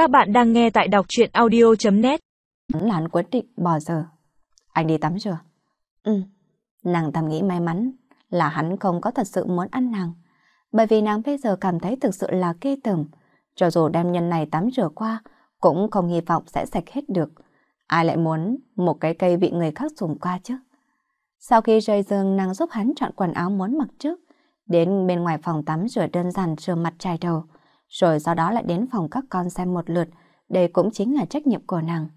Các bạn đang nghe tại đọc truyện audio.net Là hắn quyết định bỏ giờ. Anh đi tắm chưa? Ừ. Nàng thầm nghĩ may mắn là hắn không có thật sự muốn ăn nàng. Bởi vì nàng bây giờ cảm thấy thực sự là kê tởm. Cho dù đem nhân này tắm rửa qua, cũng không hy vọng sẽ sạch hết được. Ai lại muốn một cái cây bị người khác dùng qua chứ? Sau khi rời giường, nàng giúp hắn chọn quần áo muốn mặc trước. Đến bên ngoài phòng tắm rửa đơn giản rửa mặt chải đầu. Rồi sau đó lại đến phòng các con xem một lượt. Đây cũng chính là trách nhiệm của nàng.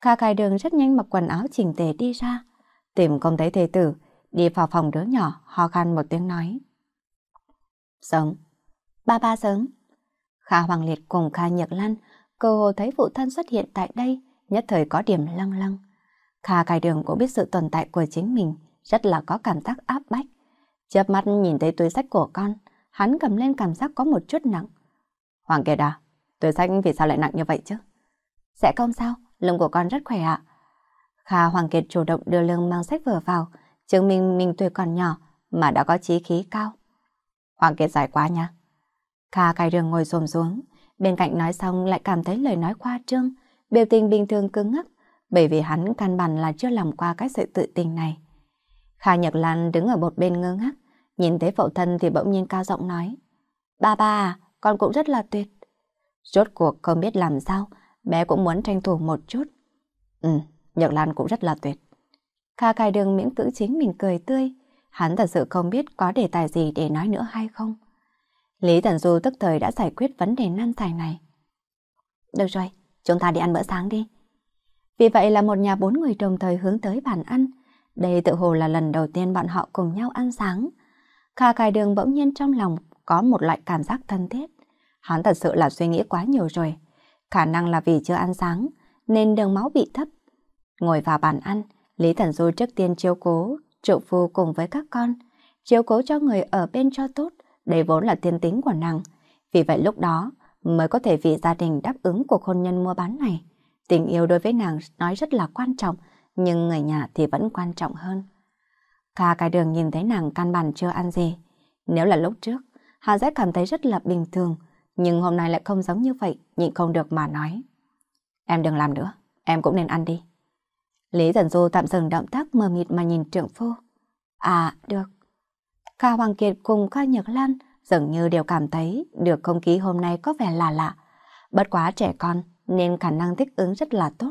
Kha khai đường rất nhanh mặc quần áo chỉnh tề đi ra. Tìm không thấy thê tử, đi vào phòng đứa nhỏ, ho khan một tiếng nói. Sớm. Ba ba sớm. Kha Hoàng Liệt cùng Kha Nhật Lan, cơ hồ thấy phụ thân xuất hiện tại đây, nhất thời có điểm lăng lăng. Kha Khai đường cũng biết sự tồn tại của chính mình, rất là có cảm giác áp bách. Chớp mắt nhìn thấy túi sách của con, hắn cầm lên cảm giác có một chút nặng. Hoàng Kiệt à, túi sách vì sao lại nặng như vậy chứ? Sẽ không sao, lưng của con rất khỏe ạ. Kha Hoàng Kiệt chủ động đưa lưng mang sách vở vào, chứng minh mình tuổi còn nhỏ mà đã có trí khí cao. Hoàng Kiệt dài quá nha. Kha cài đường ngồi xồm xuống, bên cạnh nói xong lại cảm thấy lời nói khoa trương, biểu tình bình thường cứng ngắc, bởi vì hắn căn bản là chưa làm qua cái sự tự tình này. Kha Nhật Lan đứng ở một bên ngơ ngác, nhìn thấy phụ thân thì bỗng nhiên cao giọng nói. Ba ba à, con cũng rất là tuyệt. Rốt cuộc không biết làm sao, bé cũng muốn tranh thủ một chút. Ừ, Nhật Lan cũng rất là tuyệt. Kha Khai đường miễn cưỡng chính mình cười tươi, hắn thật sự không biết có đề tài gì để nói nữa hay không. Lý Tần Du tức thời đã giải quyết vấn đề nan giải này. Được rồi, chúng ta đi ăn bữa sáng đi. Vì vậy là một nhà bốn người đồng thời hướng tới bàn ăn. Đây tự hồ là lần đầu tiên bọn họ cùng nhau ăn sáng. Kha Khai đường bỗng nhiên trong lòng có một loại cảm giác thân thiết. Hắn thật sự là suy nghĩ quá nhiều rồi. Khả năng là vì chưa ăn sáng, nên đường máu bị thấp. Ngồi vào bàn ăn, Lý Thần Du trước tiên chiếu cố, trụ phu cùng với các con. Chiếu cố cho người ở bên cho tốt, đây vốn là thiên tính của nàng. Vì vậy lúc đó mới có thể vì gia đình đáp ứng cuộc hôn nhân mua bán này. Tình yêu đối với nàng nói rất là quan trọng, nhưng người nhà thì vẫn quan trọng hơn. Kha cái đường nhìn thấy nàng căn bản chưa ăn gì. Nếu là lúc trước, Hà sẽ cảm thấy rất là bình thường, nhưng hôm nay lại không giống như vậy, nhịn không được mà nói. Em đừng làm nữa, em cũng nên ăn đi. Lý Dần Du tạm dừng động tác mờ mịt mà nhìn trưởng phu. À, được. Kha Hoàng Kiệt cùng Kha Nhật Lan dường như đều cảm thấy được không khí hôm nay có vẻ là lạ. Bất quá trẻ con nên khả năng thích ứng rất là tốt,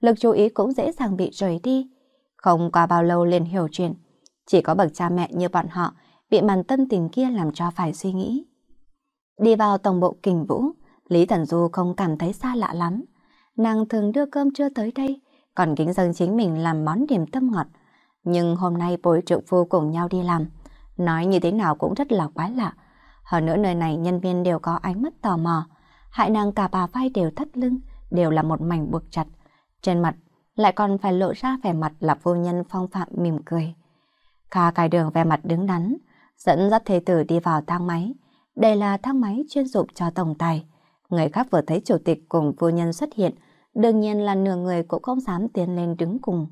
lực chú ý cũng dễ dàng bị rời đi. Không qua bao lâu liền hiểu chuyện, chỉ có bậc cha mẹ như bọn họ bị màn tân tình kia làm cho phải suy nghĩ. Đi vào tổng bộ kình vũ, Lý Thần Du không cảm thấy xa lạ lắm. Nàng thường đưa cơm trưa tới đây, còn kính dân chính mình làm món điểm tâm ngọt. Nhưng hôm nay bối trượng phu cùng nhau đi làm, nói như thế nào cũng rất là quái lạ. Hơn nữa nơi này nhân viên đều có ánh mắt tò mò, hại nàng cả bà vai đều thắt lưng, đều là một mảnh buộc chặt. Trên mặt lại còn phải lộ ra vẻ mặt là vô nhân phong phạm mỉm cười. Kha cài đường vẻ mặt đứng đắn, dẫn dắt thê tử đi vào thang máy. Đây là thang máy chuyên dụng cho tổng tài. Người khác vừa thấy chủ tịch cùng phu nhân xuất hiện, đương nhiên là nửa người cũng không dám tiến lên đứng cùng.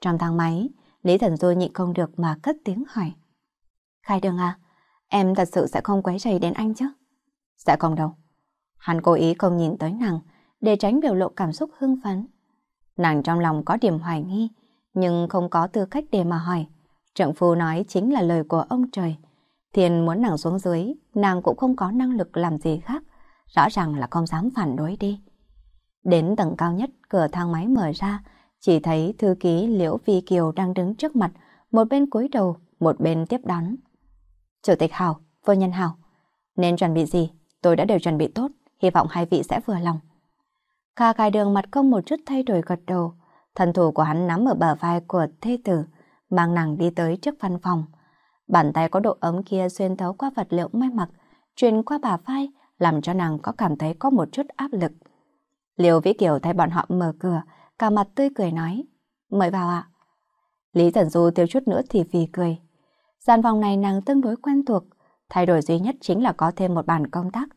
Trong thang máy, Lý Thần Du nhịn không được mà cất tiếng hỏi. Khai đường à, em thật sự sẽ không quấy rầy đến anh chứ? Sẽ không đâu. Hắn cố ý không nhìn tới nàng, để tránh biểu lộ cảm xúc hưng phấn. Nàng trong lòng có điểm hoài nghi, nhưng không có tư cách để mà hỏi. Trượng phu nói chính là lời của ông trời. Thiên muốn nàng xuống dưới, nàng cũng không có năng lực làm gì khác. Rõ ràng là không dám phản đối đi. Đến tầng cao nhất, cửa thang máy mở ra, chỉ thấy thư ký Liễu Phi Kiều đang đứng trước mặt, một bên cúi đầu, một bên tiếp đón. Chủ tịch Hào, vô nhân Hào, nên chuẩn bị gì, tôi đã đều chuẩn bị tốt, hy vọng hai vị sẽ vừa lòng. Kha khai đường mặt không một chút thay đổi gật đầu, thần thủ của hắn nắm ở bờ vai của thê tử, mang nàng đi tới trước văn phòng. Bàn tay có độ ấm kia xuyên thấu qua vật liệu may mặc, truyền qua bà vai, làm cho nàng có cảm thấy có một chút áp lực. Liêu Vĩ Kiều thấy bọn họ mở cửa, cả mặt tươi cười nói, mời vào ạ. Lý Thần Du thiếu chút nữa thì vì cười. Gian phòng này nàng tương đối quen thuộc, thay đổi duy nhất chính là có thêm một bàn công tác,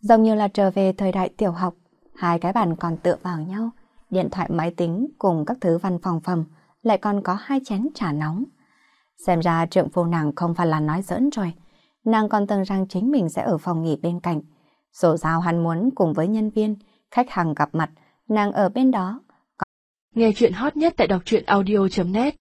giống như là trở về thời đại tiểu học, hai cái bàn còn tựa vào nhau, điện thoại máy tính cùng các thứ văn phòng phẩm, lại còn có hai chén trà nóng. Xem ra trượng phu nàng không phải là nói giỡn rồi, nàng còn tưởng rằng chính mình sẽ ở phòng nghỉ bên cạnh. Dù sao hắn muốn cùng với nhân viên, khách hàng gặp mặt, nàng ở bên đó. Nghe chuyện hot nhất tại đọc truyện audio.net